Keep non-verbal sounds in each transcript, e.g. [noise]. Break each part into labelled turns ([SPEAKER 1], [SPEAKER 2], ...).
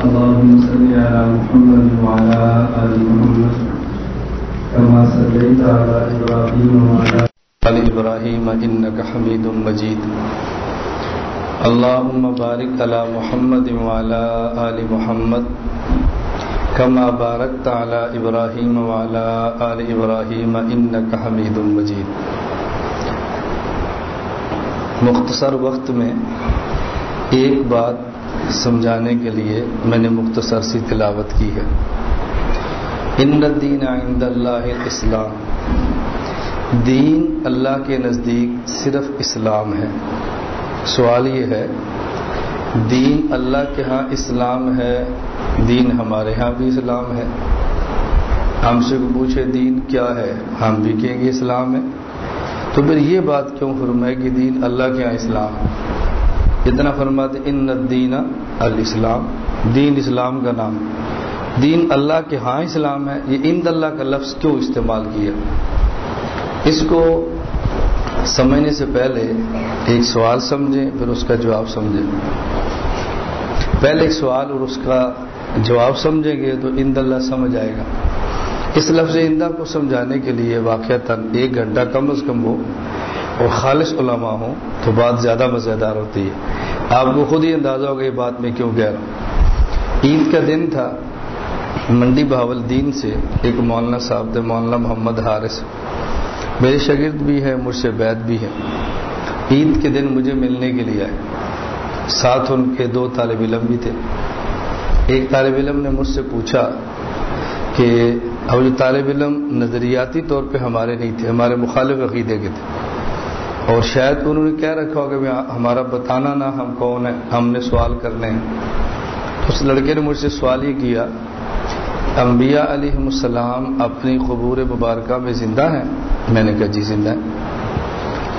[SPEAKER 1] اللهم صل على محمد وعلى آل محمد كما صليت على إبراهيم وعلى
[SPEAKER 2] آل إبراهيم إنك حميد مجيد. اللهم بارك على محمد وعلى آل محمد كما باركت على إبراهيم وعلى آل إبراهيم إنك حميد مجيد. مختصر وقت میں ایک بات سمجھانے کے لیے میں نے مختصر سی تلاوت کی ہے۔ ان عند اللہ اسلام دین اللہ کے نزدیک صرف اسلام ہے۔ سوال یہ ہے، دین اللہ کے ہاں اسلام ہے، دین ہمارے ہاں بھی اسلام ہے۔ ہم سے کو پوچھے دین کیا ہے، ہم بھی کہیں گے اسلام ہے۔ تو پھر یہ بات کیوں فرمائے کہ دین اللہ کے ہاں اسلام اتنا فرماتے ان الدین الاسلام. دین اسلام کا نام دین اللہ کے ہاں اسلام ہے۔ یہ ان اللہ کا لفظ کیوں استعمال کیا؟ اس کو سمجھنے سے پہلے ایک سوال سمجھیں، پھر اس کا جواب سمجھیں۔ پہلے ایک سوال اور اس کا جواب سمجھیں گے تو اند اللہ سمجھ آئے گا۔ اس لفظ اندہ کو سمجھانے کے لیے واقع ایک گھنٹہ کم از کم ہو۔ اور خالص علماء ہوں تو بات زیادہ مزیدار ہوتی ہے۔ آپ کو خود ہی اندازہ ہوگا یہ بات میں کیوں کہہ رہا ہوں۔ عید کا دن تھا، منڈی بہاول دین سے ایک مولانا صاحب تھے، مولانا محمد حارث۔ میرے شاگرد بھی ہیں، مجھ سے بیت بھی ہے عید کے دن مجھے ملنے کے لیے آئے۔ ساتھ ان کے دو طالب علم بھی تھے۔ ایک طالب علم نے مجھ سے پوچھا کہ اب جو جی، طالب علم نظریاتی طور پہ ہمارے نہیں تھے، ہمارے مخالف عقیدے کے تھے۔ اور شاید انہوں نے کیا رکھا ہوگا ہمارا بتانا نہ ہم کون ہیں، ہم نے سوال کرنے ہیں۔ اس لڑکے نے مجھ سے سوال یہ کیا، انبیاء علیہ السلام اپنی قبور مبارکہ میں زندہ ہیں؟ میں نے کہا جی زندہ ہے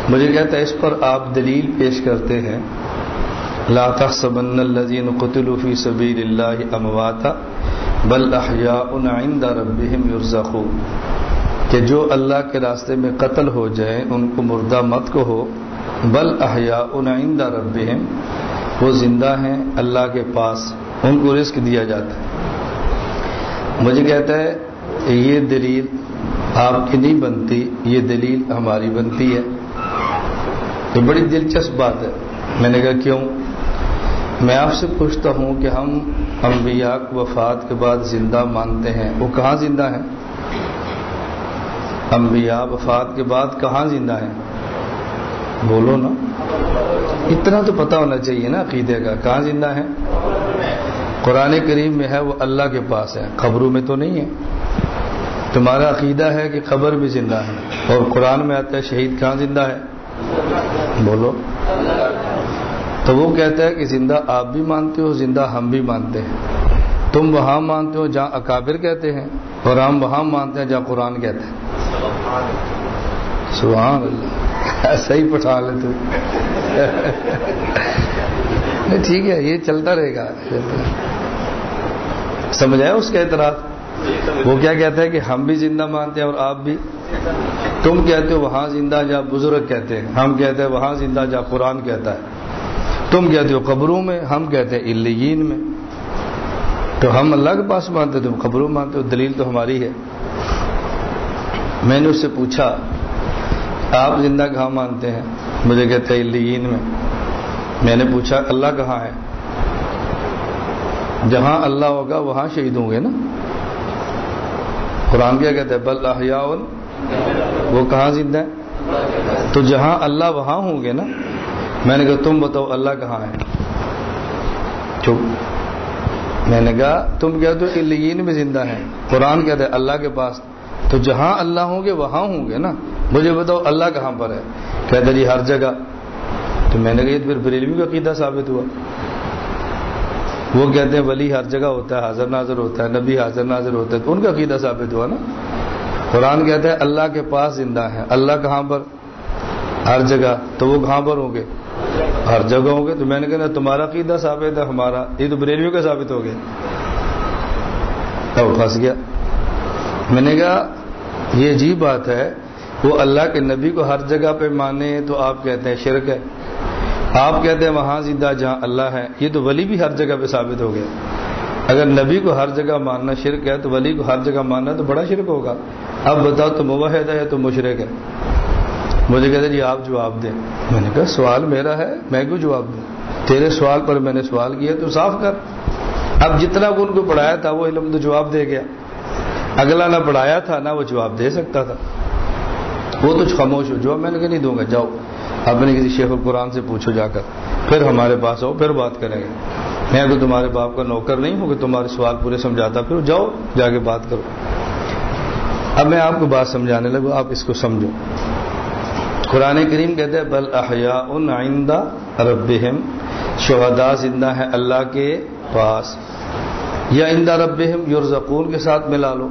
[SPEAKER 2] مجھے کہتا ہے اس پر آپ دلیل پیش کرتے ہیں۔ لا تحسبن الذين قتلوا في سبيل الله امواتا بل احیاء عند ربهم يرزقون کہ جو اللہ کے راستے میں قتل ہو جائیں، ان کو مردہ مت کو ہو بل احیاء عند ربهم وہ زندہ ہیں اللہ کے پاس، ان کو رزق دیا جاتا ہے۔ مجھے کہتا ہے، یہ دلیل آپ کی نہیں بنتی، یہ دلیل ہماری بنتی ہے۔ تو بڑی دلچسپ بات ہے۔ میں نے کہا، کیوں؟ میں آپ سے پوچھتا ہوں کہ ہم انبیاء وفات کے بعد زندہ مانتے ہیں، وہ کہاں زندہ ہیں؟ انبیاء وفات کے بعد کہاں زندہ ہیں؟ بولو نا۔ اتنا تو پتہ ہونا چاہیے نا عقیدے کا، کہاں زندہ ہیں؟ قرآن کریم میں ہے، وہ اللہ کے پاس ہے خبروں میں تو نہیں ہے۔ تمہارا عقیدہ ہے کہ خبر بھی زندہ ہے، اور قرآن میں آتا ہے شہید کہاں زندہ ہے؟ بولو۔ تو وہ کہتا ہے کہ زندہ آپ بھی مانتے ہو، زندہ ہم بھی مانتے ہیں۔ تم وہاں مانتے ہو جہاں اکابر کہتے ہیں، اور ہم وہاں مانتے ہیں جہاں قرآن کہتے ہیں سبحان اللہ۔ ایسا ہی پٹھا لیتے نہیں، ٹھیک ہے، یہ چلتا رہے گا۔ سمجھ آئے اس کا اعتراض؟ وہ کیا کہتا ہے کہ ہم بھی زندہ مانتے ہیں اور آپ بھی؟ تم کہتے ہو وہاں زندہ جہاں بزرگ کہتے ہیں، ہم کہتے ہیں وہاں زندہ جہاں قرآن کہتا ہے۔ تم کہتے ہو قبروں میں، ہم کہتے ہیں الین میں۔ تو ہم اللہ کے پاس مانتے تم قبروں مانتے ہو، دلیل تو ہماری ہے۔ میں نے اس سے پوچھا، آپ زندہ کہاں مانتے ہیں؟ مجھے کہتے ہیں الین میں. میں نے پوچھا، اللہ کہاں ہے؟ جہاں اللہ ہوگا وہاں شہید ہوں گے نا؟ قرآن کیا کہتے ہیں بل احیاء وہ کہاں زندہ ہے تو جہاں اللہ وہاں ہوں گے نا؟ میں نے کہا، تم بتاؤ اللہ کہاں ہے؟ چپ میں نے کہا، تم کہتے ہو کہ لین میں زندہ ہے قرآن کہتے ہیں اللہ کے پاس تو جہاں اللہ ہوں گے وہاں ہوں گے نا؟ مجھے بتاؤ اللہ کہاں پر ہے؟ کہتے جی ہر جگہ۔ تو میں نے کہا پھر بریلوی کا عقیدہ ثابت ہوا۔ وہ کہتے ہیں ولی ہر جگہ ہوتا ہے، حاضر ناظر ہوتا ہے، نبی حاضر ناظر ہوتا ہے تو ان کا عقیدہ ثابت ہوا نا؟ قرآن کہتے ہیں اللہ کے پاس زندہ ہے اللہ کہاں پر؟ ہر جگہ۔ تو وہ کہاں پر ہوں گے؟ ہر جگہ ہوں گے۔ تو میں نے کہا تمہارا عقیدہ ثابت ہے، ہمارا۔ یہ تو بریلویوں کا ثابت ہو گیا۔ تب پھنس گیا۔ میں نے کہا یہ عجیب بات ہے، وہ اللہ کے نبی کو ہر جگہ پہ مانے تو آپ کہتے ہیں شرک ہے۔ آپ کہتے ہیں وہاں زندہ جہاں اللہ ہے، یہ تو ولی بھی ہر جگہ پہ ثابت ہو گیا۔ اگر نبی کو ہر جگہ ماننا شرک ہے، تو ولی کو ہر جگہ ماننا تو بڑا شرک ہوگا۔ اب بتاؤ، تو مواحد ہے تو مشرق ہے۔ مجھے کہتے جی آپ جواب دیں۔ میں نے کہا، سوال میرا ہے، میں کیوں جواب دوں؟ تیرے سوال پر میں نے سوال کیا تو صاف کر۔ اب جتنا ان کو پڑھایا تھا، وہ علم تو جواب دے گیا۔ اگلا نہ پڑھایا تھا، نہ وہ جواب دے سکتا تھا۔ وہ تو خاموش ہو، جواب میں نے کہا نہیں دوں گا، جاؤ۔ اپنے کسی شیخ القرآن سے پوچھو جا کر۔ پھر ہمارے پاس آؤ، پھر بات کریں گے۔ میں تو تمہارے باپ کا نوکر نہیں ہوں کہ تمہارے سوال پورے سمجھاتا، پھر جاؤ، جا کے بات کرو۔ اب میں آپ کو بات سمجھانے لگوں، آپ اس کو سمجھو۔ قرآن کریم کہتے ہیں، بل احیاء آئندہ رب شہدا زندہ ہے اللہ کے پاس۔ یا اندہ رب یورزقون کے ساتھ ملا لو۔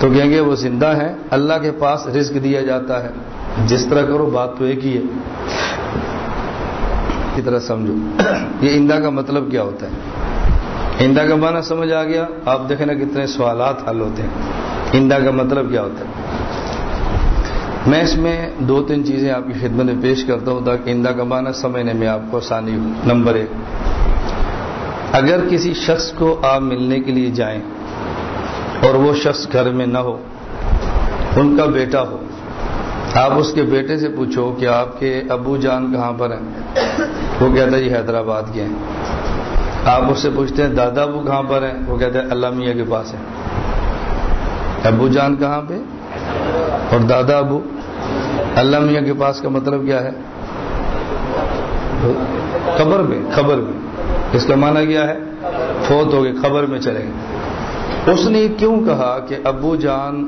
[SPEAKER 2] تو کہیں گے وہ زندہ ہیں اللہ کے پاس رزق دیا جاتا ہے۔ جس طرح کرو، بات تو ایک ہی ہے۔ کی طرح سمجھو۔ یہ اندہ کا مطلب کیا ہوتا ہے؟ اندہ کا معنی سمجھ آ گیا؟ آپ دیکھیں نا کتنے سوالات حل ہوتے ہیں۔ اندہ کا مطلب کیا ہوتا ہے؟ میں اس میں دو تین چیزیں آپ کی خدمت میں پیش کرتا ہوں تاکہ اندہ کا معنی سمجھنے میں آپ کو آسانی ہو۔ نمبر ایک، اگر کسی شخص کو آپ ملنے کے لیے جائیں اور وہ شخص گھر میں نہ ہو، ان کا بیٹا ہو۔ آپ اس کے بیٹے سے پوچھو کہ آپ کے ابو جان کہاں پر ہیں؟ وہ کہتا ہے جی حیدرآباد کے ہیں۔ آپ اس سے پوچھتے ہیں، دادا ابو کہاں پر ہیں؟ وہ کہتے ہیں اللہ میاں کے پاس ہیں۔ ابو جان کہاں پہ؟ اور دادا ابو؟ اللہ میاں کے پاس کا مطلب کیا ہے؟ خبر میں خبر میں اس کا معنی کیا ہے؟ فوت ہو گئے، خبر میں چلے گئے۔ اس نے کیوں کہا کہ ابو جان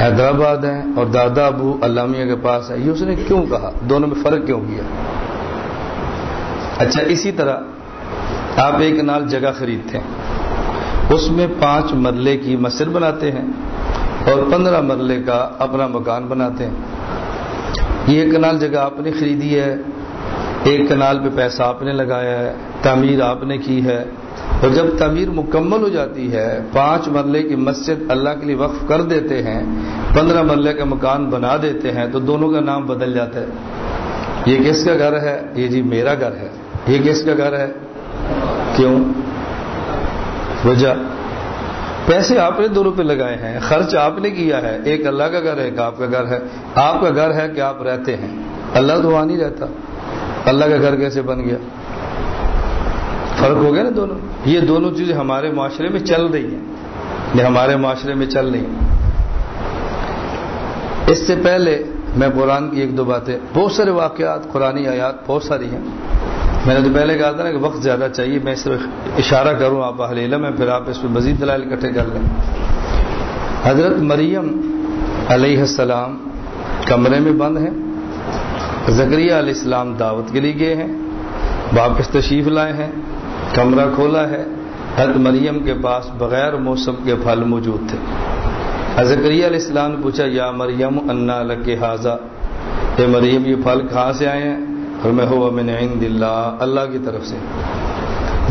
[SPEAKER 2] حیدرآباد ہیں اور دادا ابو علامیہ کے پاس ہے یہ اس نے کیوں کہا؟ دونوں میں فرق کیوں کیا؟ اچھا اسی طرح آپ ایک نال جگہ خریدتے ہیں۔ اس میں پانچ مرلے کی مسجد بناتے ہیں اور پندرہ مرلے کا اپنا مکان بناتے ہیں۔ یہ کنال جگہ آپ نے خریدی ہے، ایک کنال پہ پیسہ آپ نے لگایا ہے، تعمیر آپ نے کی ہے۔ اور جب تعمیر مکمل ہو جاتی ہے، پانچ مرلے کی مسجد اللہ کے لیے وقف کر دیتے ہیں، پندرہ مرلے کا مکان بنا دیتے ہیں، تو دونوں کا نام بدل جاتا ہے۔ یہ کس کا گھر ہے؟ یہ جی میرا گھر ہے۔ یہ کس کا گھر ہے؟ کیوں؟ وجہ۔ پیسے آپ نے دونوں پہ لگائے ہیں، خرچ آپ نے کیا ہے۔ ایک اللہ کا گھر ہے، ایک آپ کا گھر ہے۔ آپ کا گھر ہے کہ آپ رہتے ہیں۔ اللہ تو وہاں نہیں رہتا۔ اللہ کا گھر کیسے بن گیا؟ فرق ہو گیا نا دونوں؟ یہ دونوں چیزیں ہمارے معاشرے میں چل رہی ہیں۔ یہ ہمارے معاشرے میں چل رہی ہیں۔ اس سے پہلے میں قرآن کی ایک دو باتیں، بہت سارے واقعات، قرآن آیات بہت ساری ہیں۔ میں نے تو پہلے کہا تھا نا کہ وقت زیادہ چاہیے، میں صرف اشارہ کروں آپ اہل علم ہے پھر آپ اس پہ مزید دلائل اکٹھے کر لیں۔ حضرت مریم علیہ السلام کمرے میں بند ہیں زکریہ علیہ السلام دعوت کے لیے گئے ہیں، واپس تشریف لائے ہیں۔ کمرہ کھولا ہے۔ حضرت مریم کے پاس بغیر موسم کے پھل موجود تھے۔ زکریہ علیہ السلام نے پوچھا، یا مریم، انا لگ حاضہ اے مریم، یہ پھل کہاں سے آئے ہیں؟ اور میں ہوا عند اللہ اللہ کی طرف سے۔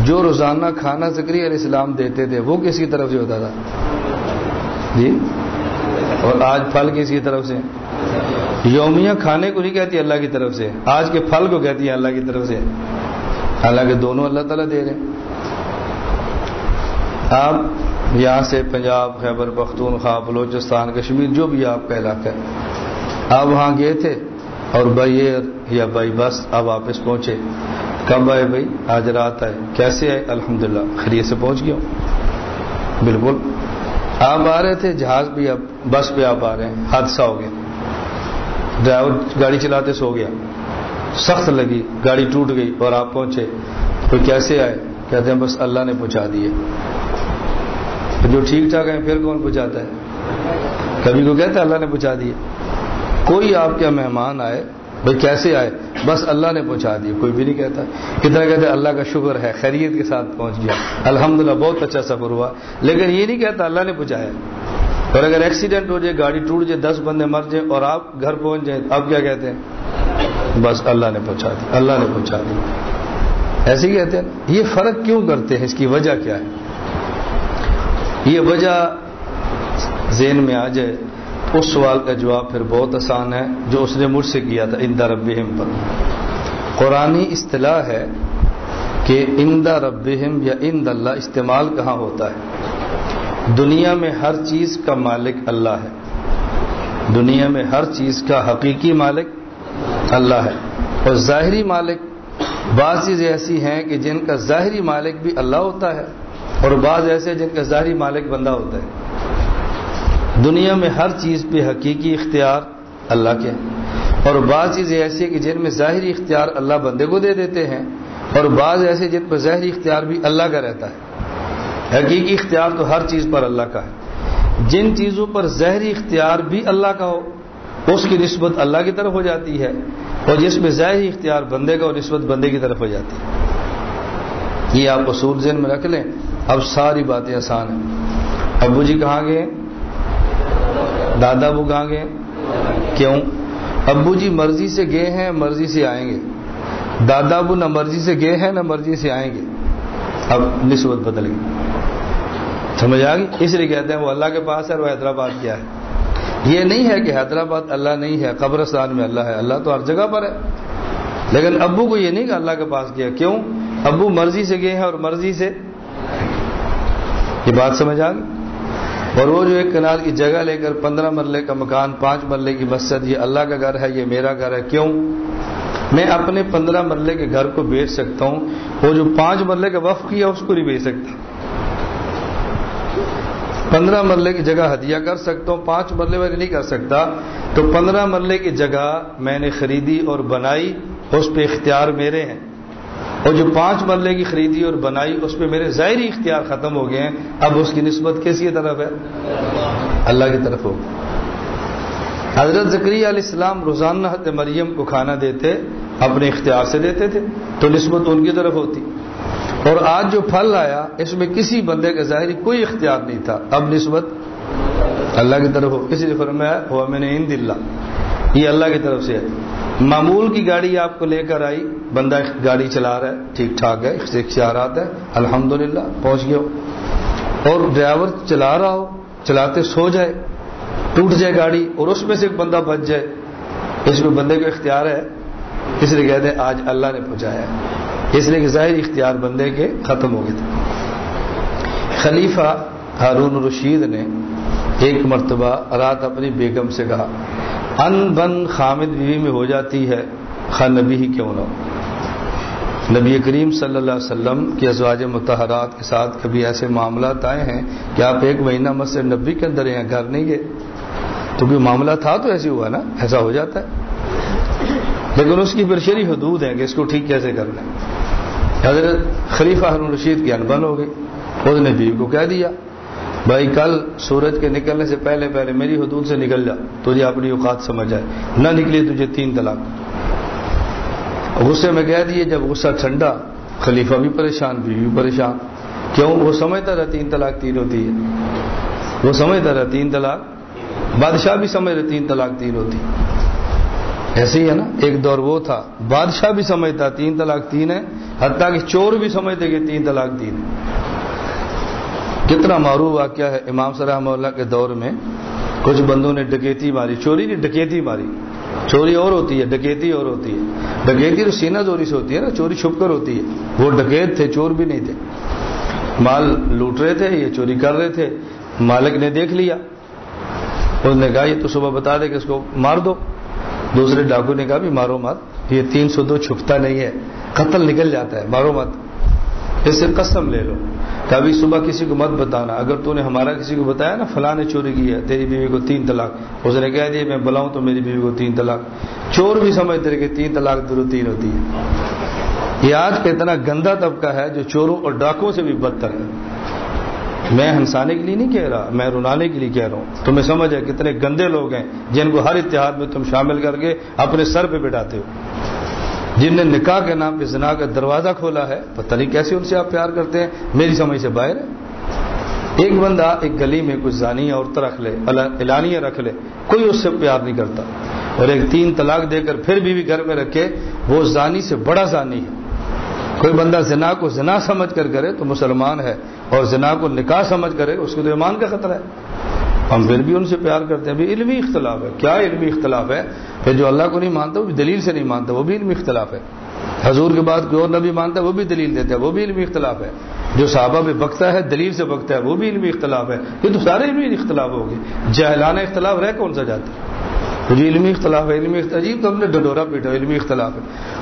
[SPEAKER 2] جو روزانہ کھانا زکری علیہ السلام دیتے تھے، وہ کس کی طرف سے ہوتا تھا؟ جی؟ اور آج پھل کس کی طرف سے؟ یومیہ کھانے کو نہیں کہتی اللہ کی طرف سے، آج کے پھل کو کہتی ہے اللہ کی طرف سے۔ حالانکہ دونوں اللہ تعالیٰ دے رہے ہیں۔ آپ یہاں سے پنجاب، خیبر پختونخوا بلوچستان، کشمیر، جو بھی آپ کا علاقہ ہے، آپ وہاں گئے تھے اور بائی ایئر یا بائی بس آپ واپس پہنچے۔ کب آئے بھائی؟ آج رات آئے۔ کیسے آئے؟ الحمد للہ خرید سے پہنچ گیا بالکل۔ آپ آ رہے تھے، جہاز بھی اب، بس پہ آپ آ رہے ہیں، حادثہ ہو گیا۔ ڈرائیور گاڑی چلاتے سو گیا۔ سخت لگی، گاڑی ٹوٹ گئی اور آپ پہنچے۔ تو کیسے آئے؟ کہتے ہیں، بس اللہ نے پہنچا دیے۔ جو ٹھیک ٹھاک ہیں، پھر کون پہنچاتا ہے؟ کبھی کو کہتے اللہ نے پہنچا دیے۔ کوئی آپ کے مہمان آئے، بھائی کیسے آئے؟ بس اللہ نے پہنچا دیے۔ کوئی بھی نہیں کہتا۔ کتنا کہتے اللہ کا شکر ہے، خیریت کے ساتھ پہنچ گیا۔ الحمدللہ، بہت اچھا سفر ہوا۔ لیکن یہ نہیں کہتا، اللہ نے پہنچایا۔ اور اگر ایکسیڈنٹ ہو جائے، گاڑی ٹوٹ جائے، دس بندے مر جائیں اور آپ گھر پہنچ جائیں اب کیا کہتے ہیں؟ بس اللہ نے پہنچا دیا، اللہ نے پہنچا دیا۔ ایسے ہی کہتے ہیں، یہ فرق کیوں کرتے ہیں؟ اس کی وجہ کیا ہے؟ یہ وجہ ذہن میں آ جائے، اس سوال کا جواب پھر بہت آسان ہے، جو اس نے مجھ سے کیا تھا اندر رب پر۔ قرآن اصطلاح ہے کہ اندا ربہم یا اند اللہ استعمال کہاں ہوتا ہے؟ دنیا میں ہر چیز کا مالک اللہ ہے۔ دنیا میں ہر چیز کا حقیقی مالک اللہ ہے۔ اور ظاہری مالک بعض چیزیں ایسی ہیں کہ جن کا ظاہری مالک بھی اللہ ہوتا ہے اور بعض ایسے جن کا ظاہری مالک بندہ ہوتا ہے۔ دنیا میں ہر چیز پہ حقیقی اختیار اللہ کے اور بعض چیزیں ایسی ہیں کہ جن میں ظاہری اختیار اللہ بندے کو دے دیتے ہیں اور بعض ایسے جن پر ظاہری اختیار بھی اللہ کا رہتا ہے۔ حقیقی اختیار تو ہر چیز پر اللہ کا ہے۔ جن چیزوں پر ظاہری اختیار بھی اللہ کا ہو اس کی نسبت اللہ کی طرف ہو جاتی ہے اور جس میں ظاہری اختیار بندے کا اور نسبت بندے کی طرف ہو جاتی ہے۔ یہ آپ اصول ذہن میں رکھ لیں۔ اب ساری باتیں آسان ہیں۔ ابو جی کہاں گئے؟ دادا ابو کہاں گئے؟ کیوں؟ ابو جی مرضی سے گئے ہیں، مرضی سے آئیں گے۔ دادا ابو نہ مرضی سے گئے ہیں، نہ مرضی سے آئیں گے۔ اب نسبت بدل گئی۔ سمجھ آ گئی؟ اس لیے کہتے ہیں وہ اللہ کے پاس ہے اور وہ حیدرآباد کیا ہے۔ یہ نہیں ہے کہ حیدرآباد اللہ نہیں ہے، قبرستان میں اللہ ہے۔ اللہ تو ہر جگہ پر ہے۔ لیکن ابو کو یہ نہیں کہ اللہ کے پاس کیا کیوں؟ ابو مرضی سے گئے ہیں اور مرضی سے یہ بات سمجھ آ گئی؟ اور وہ جو ایک کنال کی جگہ لے کر پندرہ مرلے کا مکان، پانچ مرلے کی مسجد، یہ اللہ کا گھر ہے، یہ میرا گھر ہے۔ کیوں؟ میں اپنے پندرہ مرلے کے گھر کو بیچ سکتا ہوں، وہ جو پانچ مرلے کا وقف کیا، اس کو نہیں بیچ سکتا۔ پندرہ مرلے کی جگہ ہدیہ کر سکتا ہوں، پانچ مرلے والی نہیں کر سکتا۔ تو پندرہ مرلے کی جگہ میں نے خریدی اور بنائی، اس پہ اختیار میرے ہیں۔ اور جو پانچ مرلے کی خریدی اور بنائی، اس پہ میرے ظاہری اختیار ختم ہو گئے ہیں۔ اب اس کی نسبت کس کی طرف ہے؟ اللہ کی طرف ہو۔ حضرت ذکری علیہ السلام روزانہ حد مریم کو کھانا دیتے، اپنے اختیار سے دیتے تھے، تو نسبت ان کی طرف ہوتی۔ اور آج جو پھل آیا، اس میں کسی بندے کا ظاہری کوئی اختیار نہیں تھا۔ اب نسبت اللہ کی طرف ہو۔ اسی لیے فرمایا، ہوا میں نے ان دلہ یہ اللہ کی طرف سے ہے۔ معمول کی گاڑی آپ کو لے کر آئی۔ بندہ گاڑی چلا رہا ہے، ٹھیک ٹھاک ہے اختیارات ہے الحمد للہ پہنچ گیا اور ڈرائیور چلا رہا ہو، چلاتے سو جائے، ٹوٹ جائے گاڑی اور اس میں سے ایک بندہ بچ جائے۔ اس میں بندے کو اختیار ہے۔ اس لیے کہتے ہیں، آج اللہ نے پہنچایا اس لیے کہ ظاہر اختیار بندے کے ختم ہو گئے تھے۔ خلیفہ ہارون رشید نے ایک مرتبہ رات اپنی بیگم سے کہا، ان بن خامد بیوی میں ہو جاتی ہے خا نبی ہی کیوں نہ نبی کریم صلی اللہ علیہ وسلم کی ازواج متحرات کے ساتھ کبھی ایسے معاملات آئے ہیں کہ آپ ایک مہینہ مسجد نبی کے اندر ہیں گھر نہیں گئے تو کوئی معاملہ تھا تو ایسے ہوا نا، ایسا ہو جاتا ہے۔ لیکن اس کی پھر شری حدود ہیں کہ اس کو ٹھیک کیسے کرنا ہے۔ حضرت خلیفہ ہارون رشید کی انبن ہو گئی اس نے بیوی کو کہہ دیا، بھائی کل سورج کے نکلنے سے پہلے پہلے میری حدود سے نکل جا، تجھے اپنی اوقات سمجھ آئے، نہ نکلی تجھے تین طلاق۔ غصے میں کہہ دیے، جب غصہ ٹھنڈا، خلیفہ بھی پریشان، بیوی بھی پریشان۔ کیوں؟ وہ سمجھتا رہا تین طلاق تین ہوتی ہے۔ وہ سمجھتا رہا تین طلاق، بادشاہ بھی سمجھ رہے تین طلاق تین ہوتی۔ ایسے ہی ہے نا؟ ایک دور وہ تھا۔ بادشاہ بھی سمجھتا، تین طلاق تین ہے۔ حتیٰ کہ چور بھی سمجھتے کہ تین طلاق تین ہے۔ کتنا معروف واقعہ ہے امام صلاح اللہ کے دور میں۔ کچھ بندوں نے ڈکیتی ماری، چوری نہیں، ڈکیتی ماری۔ چوری اور ہوتی ہے، ڈکیتی اور ہوتی ہے۔ ڈکیتی تو سینہ چوری سے ہوتی ہے نا، چوری چھپ کر ہوتی ہے۔ وہ ڈکیت تھے، چور بھی نہیں تھے۔ مال لوٹ رہے تھے، یہ چوری کر رہے تھے۔ مالک نے دیکھ لیا۔ اس نے کہا، یہ تو صبح بتا دے کہ اس کو مار دو۔ دوسرے ڈاکو نے کہا بھی مارو مت، یہ تین سو دو چھپتا نہیں ہے، قتل نکل جاتا ہے، مارو مت۔ اس سے قسم لے لو۔ کبھی صبح کسی کو مت بتانا، اگر تو نے ہمارا کسی کو بتایا نا، فلاں نے چوری کی ہے، تیری بیوی کو تین طلاق۔ اس نے کہہ دیا جی، میں بلاؤں تو میری بیوی کو تین طلاق۔ چور بھی سمجھتے رہے کہ تین طلاق درو تین ہوتی ہے۔ یہ آج کا اتنا گندا طبقہ ہے جو چوروں اور ڈاکوں سے بھی بدتر ہے۔ میں ہنسانے کے لیے نہیں کہہ رہا میں رونانے کے لیے کہہ رہا ہوں۔ تمہیں سمجھ ہے کتنے گندے لوگ ہیں جن کو ہر اتحاد میں تم شامل کر کے اپنے سر پہ بٹھاتے ہو۔ جن نے نکاح کے نام پہ زنا کا دروازہ کھولا ہے پتہ نہیں کیسے ان سے آپ پیار کرتے ہیں۔ میری سمجھ سے باہر ہے۔ ایک بندہ ایک گلی میں کچھ زانی عورت رکھ لے اعلانیہ رکھ لے کوئی اس سے پیار نہیں کرتا۔ اور ایک تین طلاق دے کر پھر بھی, بھی گھر میں رکھے وہ زانی سے بڑا زانی ہے۔ کوئی بندہ زنا کو زنا سمجھ کر کرے تو مسلمان ہے اور زنا کو نکاح سمجھ کرے اس کو تو ایمان کا خطرہ ہے۔ ہم پھر بھی ان سے پیار کرتے ہیں۔ بھی علمی اختلاف ہے۔ کیا علمی اختلاف ہے؟ پھر جو اللہ کو نہیں مانتا وہ بھی دلیل سے نہیں مانتا، وہ بھی علمی اختلاف ہے۔ حضور کے بعد کوئی اور نبی مانتا ہے وہ بھی دلیل دیتا ہے، وہ بھی علمی اختلاف ہے۔ جو صحابہ میں بکتا ہے، دلیل سے بکتا ہے، وہ بھی علمی اختلاف ہے۔ یہ تو سارے علمی اختلاف ہو گئے۔ جہلانہ اختلاف رہ کون سا جاتا ہے؟ جی علمی اختلاف ہے، علمی اختلاف، عجیب تو ہم نے ڈڈورا پیٹا علمی اختلاف ہے۔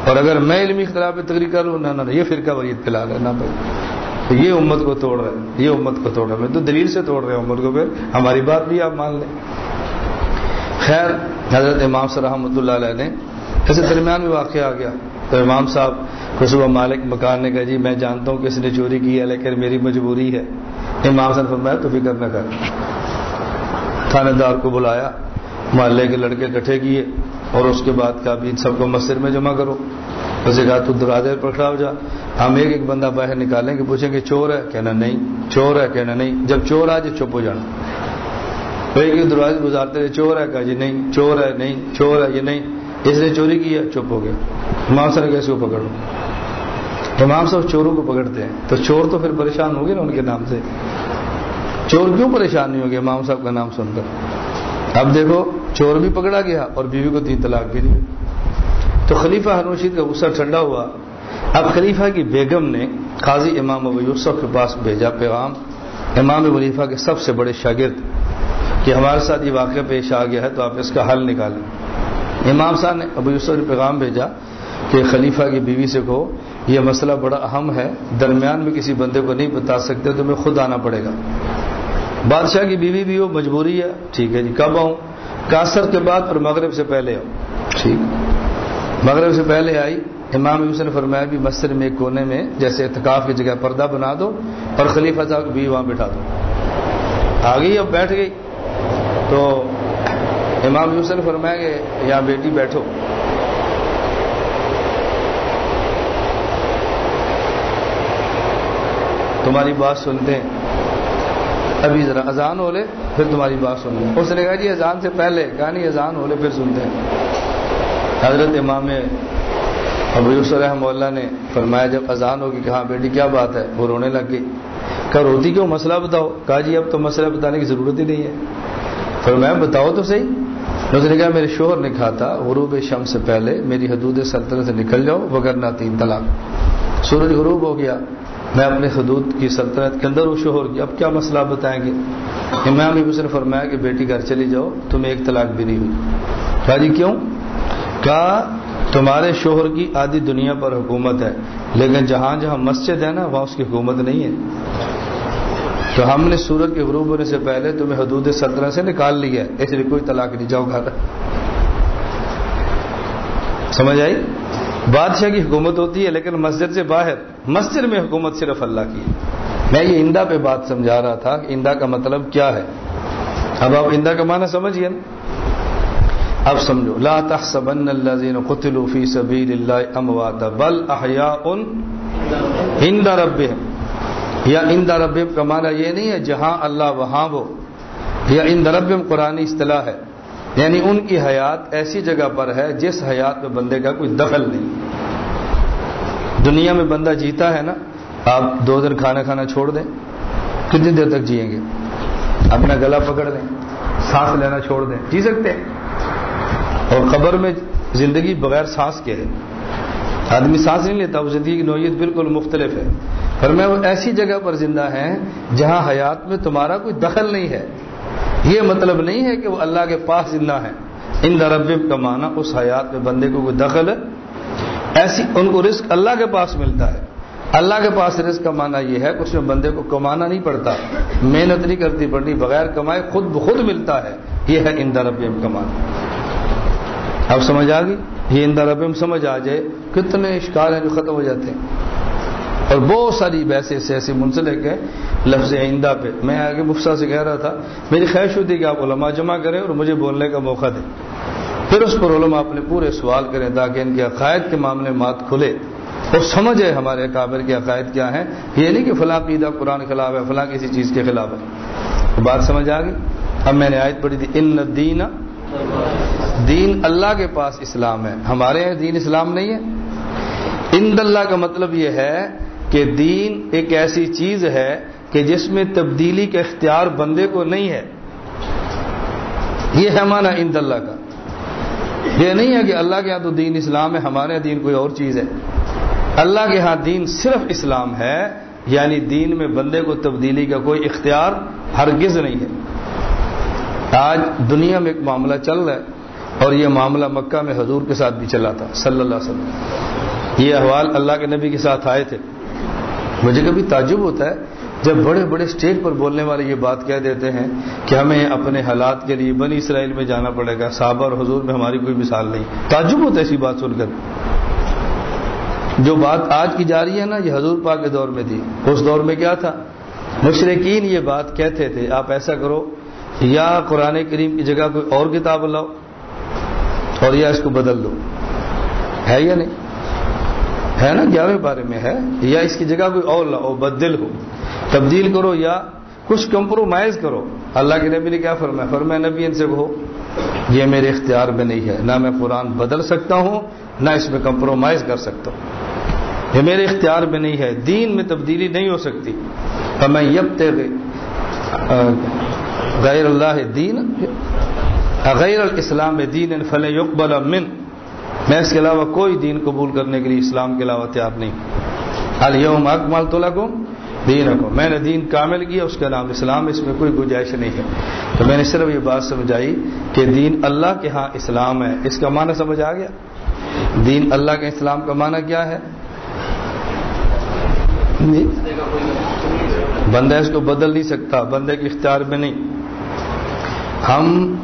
[SPEAKER 2] اور اگر میں علمی اختلاف پہ تقریر کر لوں، نہ نہ یہ فرقہ وریت پلا ہے، نہ بھائی یہ امت کو توڑ رہا ہے، یہ امت کو توڑ رہا ہے۔ میں تو دلیل سے توڑ رہے ہیں امت کو، پھر ہماری بات بھی آپ مان لیں۔ خیر، حضرت امام صلی رحمۃ اللہ علیہ نے ایسے درمیان میں واقعہ آ گیا۔ تو امام صاحب خصوصا مالک مکان نے کہا جی میں جانتا ہوں کس نے چوری کی ہے، لیکن میری مجبوری ہے۔ امام صاحب فرمایا، تو فکر نہ کر۔ تھانے دار کو بلایا۔ محلے کے لڑکے اکٹھے کیے اور اس کے بعد کہا بھی ان سب کو مسجد میں جمع کرو۔ اسے کہا تو دروازے پر کھڑا ہو جا۔ ہم ایک ایک بندہ باہر نکالیں گے، پوچھیں گے چور ہے؟ کہنا نہیں، چور ہے، کہنا نہیں۔ جب چور آ جائے چپ ہو جانا۔ ایک ایک دروازے گزارتے رہے، چور ہے، کہا جی نہیں، چور ہے، نہیں، چور ہے، یہ نہیں۔ اس نے چوری کی ہے، چپ ہو گیا۔ امام صاحب کیسے کو پکڑو امام صاحب چوروں کو پکڑتے ہیں۔ تو چور تو پھر پریشان ہو گئے نا ان کے نام سے۔ چور کیوں پریشان نہیں ہوگی امام صاحب کا نام سن کر۔ اب دیکھو چور بھی پکڑا گیا اور بیوی کو تین طلاق بھی دی۔ تو خلیفہ ہنوشید کا غصہ ٹھنڈا ہوا۔ اب خلیفہ کی بیگم نے قاضی امام ابو یوسف کے پاس بھیجا پیغام۔ امام ولیفہ کے سب سے بڑے شاگرد کہ ہمارے ساتھ یہ واقعہ پیش آ گیا ہے تو آپ اس کا حل نکالیں۔ امام صاحب نے ابو یوسف نے پیغام بھیجا کہ خلیفہ کی بیوی سے کہو، یہ مسئلہ بڑا اہم ہے، درمیان میں کسی بندے کو نہیں بتا سکتے تو میں خود آنا پڑے گا۔ بادشاہ کی بیوی بھی ہو، مجبوری ہے۔ ٹھیک ہے جی کب آؤں؟ کاسر کے بعد اور مغرب سے پہلے آؤں ٹھیک۔ مغرب سے پہلے آئی امام یوسف نے فرمایا بھی مسجد میں ایک کونے میں جیسے اعتکاف کی جگہ پردہ بنا دو اور خلیفہ صاحب بیوی وہاں بٹھا دو۔ آ گئی اب بیٹھ گئی۔ تو امام یوسف نے فرمایا کہ یہاں بیٹی بیٹھو۔ تمہاری بات سنتے ہیں۔ ابھی ذرا اذان ہو لے، پھر تمہاری بات سن لیں اس نے کہا جی اذان سے پہلے کہا نہیں اذان ہو لے، پھر سنتے ہیں۔ حضرت امام ابو یوسف رحمہ اللہ نے فرمایا، جب اذان ہوگی کہ ہاں بیٹی، کیا بات ہے؟ وہ رونے لگ گئی۔ کہا، روتی کیوں؟ مسئلہ بتاؤ۔ کہا جی اب تو مسئلہ بتانے کی ضرورت ہی نہیں ہے۔ فرمایا، بتاؤ تو صحیح۔ اس نے کہا، میرے شوہر نے کہا تھا، غروب شم سے پہلے میری حدود سلطنت سے نکل جاؤ وغیرہ تین طلاق۔ سورج غروب ہو گیا۔ میں اپنے حدود کی سلطنت کے اندر ہوں، شوہر کی۔ اب کیا مسئلہ بتائیں گے؟ امام ابو نے فرمایا کہ بیٹی گھر چلی جاؤ، تمہیں ایک طلاق بھی نہیں ہوئی۔ کہا جی کیوں؟ کہا، تمہارے شوہر کی آدھی دنیا پر حکومت ہے، لیکن جہاں جہاں مسجد ہے نا، وہاں اس کی حکومت نہیں ہے۔ تو ہم نے سورج کے غروب ہونے سے پہلے تمہیں حدود سلطنت سے نکال لیا ہے، اس لیے کوئی طلاق نہیں، جاؤ گھر۔ سمجھ آئی؟ بادشاہ کی حکومت ہوتی ہے، لیکن مسجد سے باہر، مسجد میں حکومت صرف اللہ کی ہے۔ میں یہ اندا پہ بات سمجھا رہا تھا کہ اندا کا مطلب کیا ہے۔ اب آپ اندا کا معنی سمجھیے نا۔ اب سمجھو، لا تحسبن الذين قتلوا في سبيل الله اموات بل احياء عند ربهم یا ان رب کا معنی یہ نہیں ہے جہاں اللہ وہاں وہ، یا ان رب قرآن اصطلاح ہے۔ یعنی ان کی حیات ایسی جگہ پر ہے جس حیات میں بندے کا کوئی دخل نہیں۔ دنیا میں بندہ جیتا ہے نا، آپ دو دن کھانا کھانا چھوڑ دیں، کتنی دیر تک جیئیں گے؟ اپنا گلا پکڑ لیں، سانس لینا چھوڑ دیں جی سکتے ہیں۔ اور قبر میں زندگی بغیر سانس کے ہے۔ آدمی سانس نہیں لیتا، وہ زندگی کی نوعیت بالکل مختلف ہے۔ پر میں وہ ایسی جگہ پر زندہ ہیں جہاں حیات میں تمہارا کوئی دخل نہیں ہے۔ یہ مطلب نہیں ہے کہ وہ اللہ کے پاس زندہ ہیں۔ ان درب کا معنی اس حیات میں بندے کو کوئی دخل ایسی ان کو رزق اللہ کے پاس ملتا ہے۔ اللہ کے پاس رزق کا معنی یہ ہے کہ اس میں بندے کو کمانا نہیں پڑتا۔ محنت نہیں کرتی پڑتی بغیر کمائے خود بخود ملتا ہے۔ یہ ہے ان درب کا معنی۔ اب سمجھ آ گئی؟ یہ ان درب سمجھ آ جائے۔ کتنے اشکار ہیں جو ختم ہو جاتے ہیں۔ اور بہت ساری ویسے سے ایسے منسلک ہے لفظ آئندہ پہ۔ میں آگے مفسا سے کہہ رہا تھا، میری خواہش ہوتی کہ آپ علماء جمع کریں اور مجھے بولنے کا موقع دیں۔ پھر اس پر علماء اپنے پورے سوال کریں تاکہ ان کے عقائد کے معاملے مات کھلے اور سمجھے ہمارے کابر کے عقائد کیا ہیں۔ یہ نہیں کہ فلاں عیدہ قرآن خلاف ہے، فلاں کسی چیز کے خلاف ہے۔ بات سمجھ آ گئی؟ اب میں نے آیت پڑھی تھی، ان دین دین اللہ کے پاس اسلام ہے۔ ہمارے یہاں دین اسلام نہیں ہے۔ ان اللہ کا مطلب یہ ہے کہ دین ایک ایسی چیز ہے کہ جس میں تبدیلی کا اختیار بندے کو نہیں ہے۔ یہ ہے مانا ان اللہ کا۔ یہ نہیں ہے کہ اللہ کے ہاں تو دین اسلام ہے، ہمارے ہاں دین کوئی اور چیز ہے۔ اللہ کے ہاں دین صرف اسلام ہے یعنی دین میں بندے کو تبدیلی کا کوئی اختیار ہرگز نہیں ہے۔ آج دنیا میں ایک معاملہ چل رہا ہے اور یہ معاملہ مکہ میں حضور کے ساتھ بھی چلا تھا، صلی اللہ علیہ وسلم۔ یہ احوال اللہ کے نبی کے ساتھ آئے تھے۔ مجھے کبھی تعجب ہوتا ہے جب بڑے بڑے اسٹیج پر بولنے والے یہ بات کہہ دیتے ہیں کہ ہمیں اپنے حالات کے لیے بنی اسرائیل میں جانا پڑے گا، صحابہ اور حضور میں ہماری کوئی مثال نہیں۔ تعجب ہوتا ہے ایسی بات سن کر۔ جو بات آج کی جا رہی ہے نا، یہ حضور پاک کے دور میں تھی۔ اس دور میں کیا تھا؟ مشرقین یہ بات کہتے تھے، آپ ایسا کرو، یا قرآن کریم کی جگہ کوئی اور کتاب لاؤ اور یا اس کو بدل دو۔ ہے یا نہیں؟ ہے نا گیارہویں بارے میں ہے؟ یا اس کی جگہ کوئی اور لاؤ، بدل ہو۔ تبدیل کرو یا کچھ کمپرومائز کرو۔ اللہ کے نبی نے کیا فرمایا؟ فرمایا، نبی ان سے کہو، یہ میرے اختیار میں نہیں ہے۔ نہ میں قرآن بدل سکتا ہوں، نہ اس میں کمپرومائز کر سکتا ہوں۔ یہ میرے اختیار میں نہیں ہے۔ دین میں تبدیلی نہیں ہو سکتی۔ اور میں یب غیر اللہ دین غیر الاسلام دین فل یقبل من میں اس کے علاوہ کوئی دین قبول کرنے کے لیے اسلام کے علاوہ تیار نہیں۔ الوم اکمل تو لگوں دین کو میں نے دین کامل کیا، اس کا نام اسلام، اس میں کوئی گنجائش نہیں ہے۔ تو میں نے صرف یہ بات سمجھائی کہ دین اللہ کے ہاں اسلام ہے۔ اس کا معنی سمجھ آ گیا؟ دین اللہ کے اسلام کا معنی کیا ہے؟ جی؟ بندہ اس کو بدل نہیں سکتا، بندے کے اختیار میں نہیں۔ ہم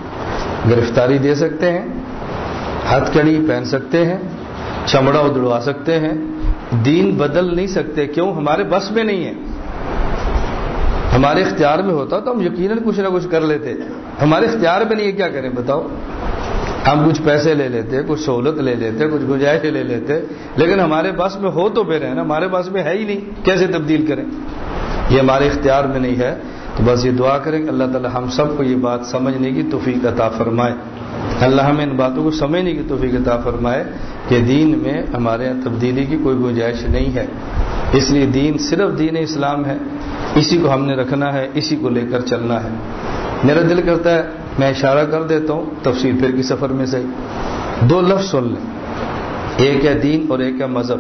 [SPEAKER 2] گرفتاری دے سکتے ہیں ہتھ کڑی پہن سکتے ہیں، چمڑا ادڑوا سکتے ہیں۔ دین بدل نہیں سکتے، کیوں؟ ہمارے بس میں نہیں ہے۔ ہمارے اختیار میں ہوتا تو ہم یقیناً کچھ نہ کچھ کر لیتے۔ ہمارے اختیار میں نہیں ہے، کیا کریں؟ بتاؤ۔ ہم کچھ پیسے لے لیتے، کچھ سہولت لے لیتے، کچھ گنجائش لے لیتے۔ لیکن ہمارے پاس میں ہو تو پھر ہے نا، ہمارے پاس میں ہے ہی نہیں۔ کیسے تبدیل کریں؟ یہ ہمارے اختیار میں نہیں ہے۔ تو بس یہ دعا کریں کہ اللہ تعالی ہم سب کو یہ بات سمجھنے کی توفیق عطا فرمائے۔ اللہ ہمیں ان باتوں کو سمجھنے کی توفیق عطا فرمائے کہ دین میں ہمارے یہاں تبدیلی کی کوئی گنجائش نہیں ہے۔ اس لیے دین صرف دین اسلام ہے۔ اسی کو ہم نے رکھنا ہے، اسی کو لے کر چلنا ہے۔ میرا دل کرتا ہے، میں اشارہ کر دیتا ہوں تفصیل پھر کی سفر میں سے۔ دو لفظ سن لیں۔ ایک ہے دین اور ایک ہے مذہب۔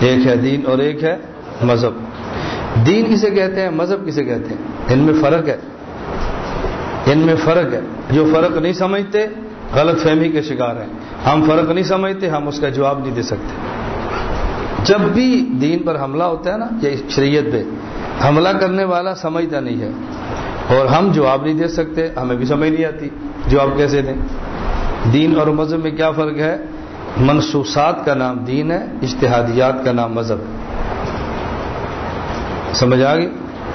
[SPEAKER 2] ایک ہے دین اور ایک ہے مذہب۔ دین کسے کہتے ہیں، مذہب کسے کہتے ہیں؟ ان میں فرق ہے۔ ان میں فرق ہے۔ جو فرق نہیں سمجھتے، غلط فہمی کے شکار ہیں۔ ہم فرق نہیں سمجھتے، ہم اس کا جواب نہیں دے سکتے۔ جب بھی دین پر حملہ ہوتا ہے نا، یا شریعت پہ حملہ کرنے والا سمجھتا نہیں ہے، اور ہم جواب نہیں دے سکتے، ہمیں بھی سمجھ نہیں آتی۔ جواب کیسے دیں؟ دین اور مذہب میں کیا فرق ہے؟ منصوصات کا نام دین ہے اشتہادیات کا نام مذہب۔ ہے سمجھ آ گئی؟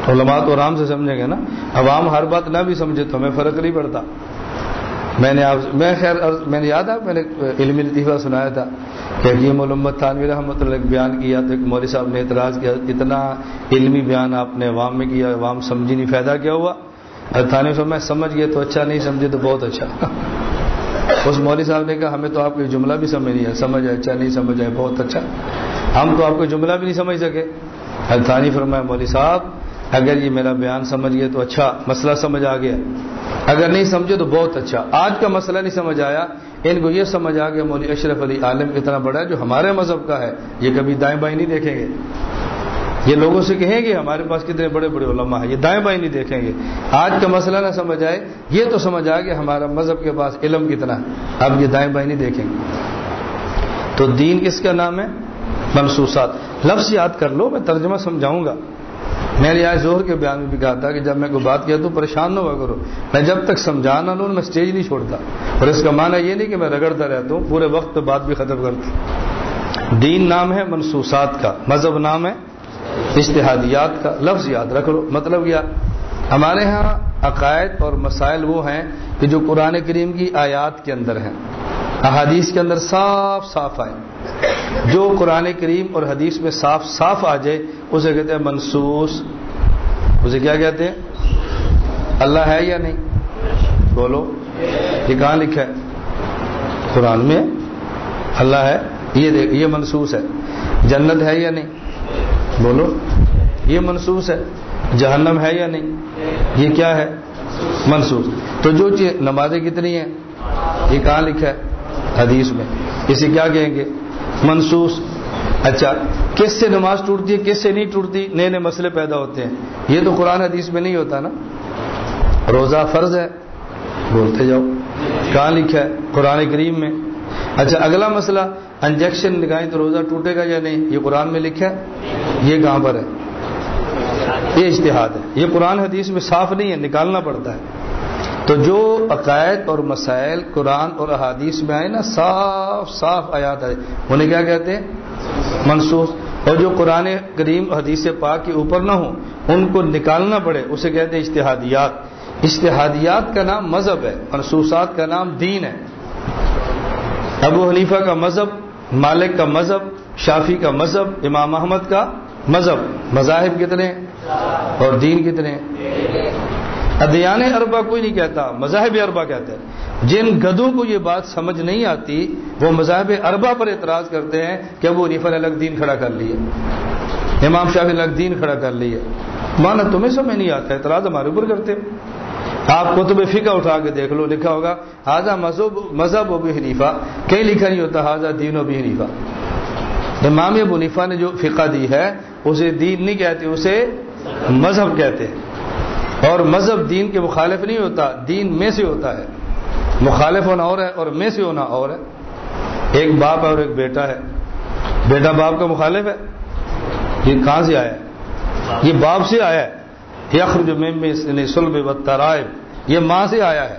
[SPEAKER 2] علماء تو آرام سے سمجھیں گے نا؟ عوام ہر بات نہ بھی سمجھے تو ہمیں فرق نہیں پڑتا۔ میں نے آپ میں خیر میں نے یاد ہے میں نے علمی لطیفہ سنایا تھا کہ حکیم علمت تھانوی رحمۃ اللہ بیان کیا تو ایک مولوی صاحب نے اعتراض کیا، اتنا علمی بیان آپ نے عوام میں کیا، عوام سمجھی نہیں، فائدہ کیا ہوا؟ تھانوی صاحب میں سمجھ گیا تو اچھا نہیں سمجھے تو بہت اچھا۔ [laughs] اس مولوی صاحب نے کہا، ہمیں تو آپ کو جملہ بھی سمجھ نہیں ہے سمجھ اچھا نہیں سمجھ آئے بہت اچھا۔ ہم تو آپ کو جملہ بھی نہیں سمجھ سکے۔ الطانی فرمایا، مولوی صاحب اگر یہ میرا بیان سمجھ گئے تو اچھا مسئلہ سمجھ آ گیا۔ اگر نہیں سمجھے تو بہت اچھا۔ آج کا مسئلہ نہیں سمجھ آیا۔ ان کو یہ سمجھ آ گیا مولوی اشرف علی عالم اتنا بڑا ہے جو ہمارے مذہب کا ہے۔ یہ کبھی دائیں بائیں نہیں دیکھیں گے۔ یہ لوگوں سے کہیں گے ہمارے پاس کتنے بڑے بڑے علماء ہیں۔ یہ دائیں بائیں نہیں دیکھیں گے۔ آج کا مسئلہ نہ سمجھ آئے۔ یہ تو سمجھ آ گیا ہمارا مذہب کے پاس علم کتنا ہے اب یہ دائیں بائیں نہیں دیکھیں گے۔ تو دین کس کا نام ہے؟ منسوسات لفظ یاد کر لو، میں ترجمہ سمجھاؤں گا۔ میں نے آج زہر کے بیان میں بھی کہا تھا کہ جب میں کوئی بات کیا تو پریشان نہ ہوا کرو۔ میں جب تک سمجھانا لوں میں اسٹیج نہیں چھوڑتا۔ اور اس کا معنی یہ نہیں کہ میں رگڑتا رہتا ہوں، پورے وقت بات بھی ختم کرتا دین نام ہے منسوسات کا، مذہب نام ہے اشتہادیات کا، لفظ یاد رکھ لو۔ مطلب کیا؟ ہمارے ہاں عقائد اور مسائل وہ ہیں کہ جو قرآن کریم کی آیات کے اندر ہیں۔ احادیث کے اندر صاف صاف آئے۔ جو قرآن کریم اور حدیث میں صاف صاف آ جائے، اسے کہتے ہیں منسوس۔ اسے کیا کہتے ہیں؟ اللہ ہے یا نہیں؟ بولو۔ یہ کہاں لکھا ہے؟ قرآن میں اللہ ہے۔ یہ دیکھ، یہ منسوس ہے۔ جنت ہے یا نہیں؟ بولو۔ یہ منسوس ہے۔ جہنم ہے یا نہیں؟ یہ کیا ہے؟ منسوس۔ تو جو چیز، نمازیں کتنی ہیں؟ یہ کہاں لکھا ہے؟ حدیث میں۔ اسے کیا کہیں گے؟ منسوس۔ اچھا کس سے نماز ٹوٹتی ہے، کس سے نہیں ٹوٹتی؟ نئے نئے مسئلے پیدا ہوتے ہیں۔ یہ تو قرآن حدیث میں نہیں ہوتا نا۔ روزہ فرض ہے۔ بولتے جاؤ۔ کہاں لکھا ہے؟ قرآن کریم میں۔ اچھا اگلا مسئلہ۔ انجیکشن لگائیں تو روزہ ٹوٹے گا یا نہیں؟ یہ قرآن میں لکھا ہے۔ یہ کہاں پر ہے؟ یہ اشتہاد ہے۔ یہ قرآن حدیث میں صاف نہیں ہے، نکالنا پڑتا ہے۔ تو جو عقائد اور مسائل قرآن اور احادیث میں آئے نا، صاف صاف آیات ہے انہیں کیا کہتے ہیں؟ منسوخ۔ اور جو قرآن کریم، حدیث پاک کے اوپر نہ ہو ان کو نکالنا پڑے۔ اسے کہتے ہیں اشتہادیات اشتہادیات کا نام مذہب ہے منسوسات کا نام دین ہے۔ ابو حنیفہ کا مذہب، مالک کا مذہب شافی کا مذہب، امام احمد کا مذہب۔ مذاہب کتنے اور دین کتنے ادیان اربا کوئی نہیں کہتا، مذاہب اربا کہتے ہیں۔ جن گدوں کو یہ بات سمجھ نہیں آتی، وہ مذاہب اربا پر اعتراض کرتے ہیں کہ ابو حنیفہ نے الگ دین کھڑا کر لیے امام شافی نے الگ دین کھڑا کر لیے مانا تمہیں سمجھ نہیں آتا، اعتراض ہمارے اوپر کرتے آپ کتب فقہ اٹھا کے دیکھ لو، لکھا ہوگا حاضہ مذہب مذہب ابو حنیفہ کہیں لکھا نہیں ہوتا حاضہ دین ابی حنیفہ امام ابو حنیفہ نے جو فقہ دی ہے، اسے دین نہیں کہتے، اسے مذہب کہتے ہیں۔ اور مذہب دین کے مخالف نہیں ہوتا، دین میں سے ہوتا ہے۔ مخالف ہونا اور ہے اور میں سے ہونا اور ہے۔ ایک باپ ہے اور ایک بیٹا ہے۔ بیٹا باپ کا مخالف ہے؟ یہ کہاں سے آیا ہے؟ یہ باپ سے آیا ہے۔ یخرج میں سلب و ترائب۔ یہ ماں سے آیا ہے۔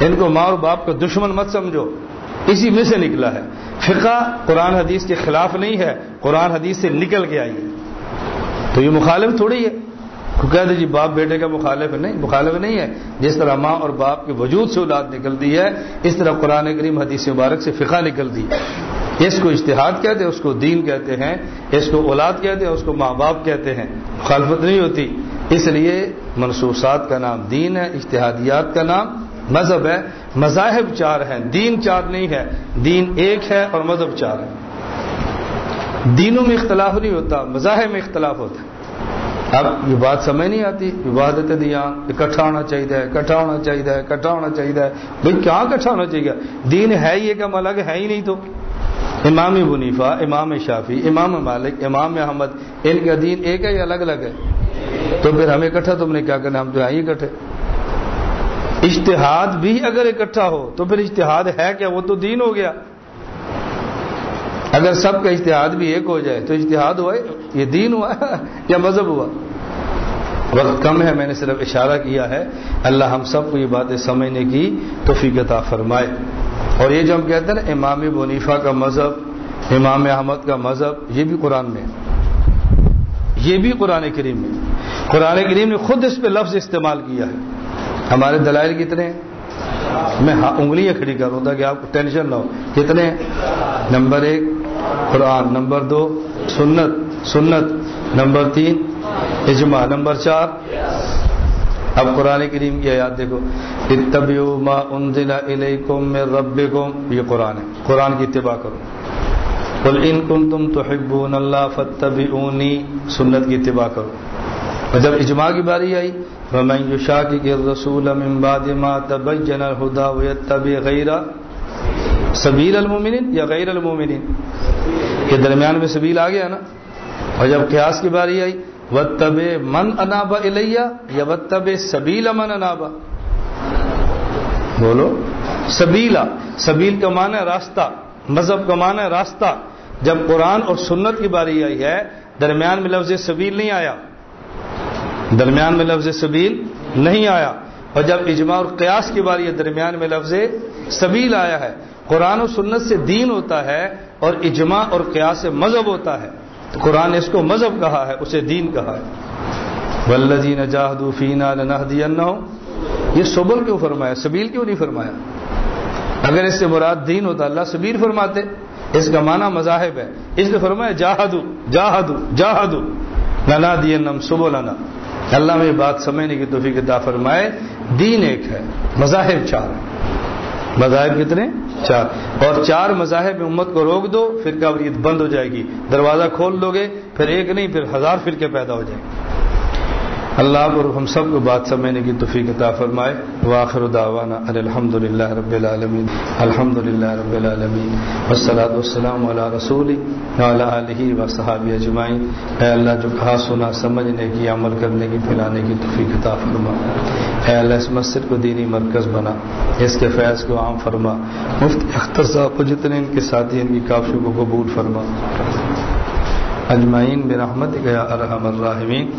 [SPEAKER 2] ان کو ماں اور باپ کا دشمن مت سمجھو۔ اسی میں سے نکلا ہے۔ فقہ قرآن حدیث کے خلاف نہیں ہے۔ قرآن حدیث سے نکل کے آئی ہے۔ تو یہ مخالف تھوڑی ہے۔ کہہ دے جی باپ بیٹے کا مخالف نہیں مخالف نہیں ہے۔ جس طرح ماں اور باپ کے وجود سے اولاد نکلتی ہے، اس طرح قرآن کریم حدیث مبارک سے فقہ نکلتی ہے اس کو اشتہاد کہتے ہیں، اس کو دین کہتے ہیں، اس کو اولاد کہتے ہیں، اس کو ماں باپ کہتے ہیں۔ مخالفت نہیں ہوتی۔ اس لیے منصوصات کا نام دین ہے اشتہادیات کا نام مذہب ہے۔ مذاہب چار ہیں، دین چار نہیں ہے۔ دین ایک ہے اور مذہب چار ہے دینوں میں اختلاف نہیں ہوتا، مذاہب میں اختلاف ہوتا ہے۔ اب یہ بات سمجھ نہیں آتی عبادت دیا اکٹھا ہونا چاہیے اکٹھا ہونا چاہیے اکٹھا ہونا چاہیے۔ بھائی کیا اکٹھا ہونا چاہیے؟ دین ہے یہ کم الگ، ہے ہی نہیں تو۔ امام بنیفا امام شافی امام مالک، امام احمد، ان کا دین ایک ہے یا الگ الگ ہے؟ تو پھر ہمیں اکٹھا تم نے کیا کرنا؟ ہم تو آئیں اکٹھے۔ اشتہاد بھی اگر اکٹھا ہو، تو پھر اشتہاد ہے کیا؟ وہ تو دین ہو گیا۔ اگر سب کا اشتہاد بھی ایک ہو جائے، تو اشتہاد ہوا یہ دین ہوا [laughs] یا مذہب ہوا؟ وقت کم ہے، میں نے صرف اشارہ کیا ہے۔ اللہ ہم سب کو یہ باتیں سمجھنے کی توفیق عطا فرمائے۔ اور یہ جو ہم کہتے ہیں نا، امام بنیفا کا مذہب، امام احمد کا مذہب، یہ بھی قرآن میں یہ بھی قرآن کریم میں قرآن کریم نے خود اس پہ لفظ استعمال کیا ہے۔ ہمارے دلائل کتنے ہیں؟ میں ہاں، انگلیاں کھڑی کروں تاکہ آپ کو ٹینشن نہ ہو۔ کتنے نمبر ایک، قرآن۔ نمبر دو، سنت۔ سنت۔ نمبر تین اجماع نمبر چار۔ اب قرآن کریم کی آیات دیکھو۔ اتبعوا ما انزل الیکم من ربکم۔ یہ قرآن ہے۔ قرآن کی اتباع کرو۔ قل ان کنتم تحبون اللہ فتبعونی سنت کی اتباع کرو۔ اور جب اجماع کی باری آئی ومن یشاقق الرسول من بعد ما تبین الهدى ويتبع غیر سبیل المؤمنین یا غیر المؤمنین۔ کے درمیان میں سبیل آ گیا نا۔ اور جب قیاس کی باری آئی وتب من انابا الیہ یا وتب سبیل من انابا بولو. سبیلا. سبیل کا معنی ہے راستہ. مذہب کا معنی ہے راستہ. جب قرآن اور سنت کی باری آئی ہے، درمیان میں لفظ سبیل نہیں آیا. درمیان میں لفظ سبیل نہیں آیا. اور جب اجماع اور قیاس کی باری ہے، درمیان میں لفظ سبیل آیا ہے. قرآن و سنت سے دین ہوتا ہے اور اجماع اور قیاس سے مذہب ہوتا ہے. تو قرآن نے اس کو مذہب کہا ہے، اسے دین کہا ہے۔ ولزین جاہدوفینہ یہ سبل کیوں فرمایا؟ سبیل کیوں نہیں فرمایا؟ اگر اس سے مراد دین ہوتا، اللہ سبیر فرماتے۔ اس کا معنی مذاہب ہے۔ اس نے فرمایا، جاہدو جاہدو جاہدو۔ لنا دینم سبولنا اللہ میں بات سمجھنے کی توفیق عطا فرمائے۔ دین ایک ہے، مذاہب چار مذاہب کتنے؟ چار اور چار مذاہب امت کو روک دو پھر کابریت بند ہو جائے گی۔ دروازہ کھول دو گے، پھر ایک نہیں، پھر ہزار فرقے پیدا ہو جائیں گے۔ اللہ پر ہم سب کو بات سمجھنے کی توفیق عطا فرمائے۔ واخر دعوانا الحمد للہ رب العالمین۔ الحمد للہ رب العالمین۔ والصلاة والسلام علی رسول وعلی آلہ و صحابی اجمعین۔ اے اللہ، جو کہا سنا، سمجھنے کی، عمل کرنے کی، پھیلانے کی توفیق عطا فرما۔ اے اللہ، اس مسجد کو دینی مرکز بنا۔ اس کے فیض کو عام فرما۔ مفتی اختر صاحب کو جتنے ان کے ساتھی، ان کی کافیوں کو قبول فرما۔ اجمعین برحمت گیا ارحم الراحمین۔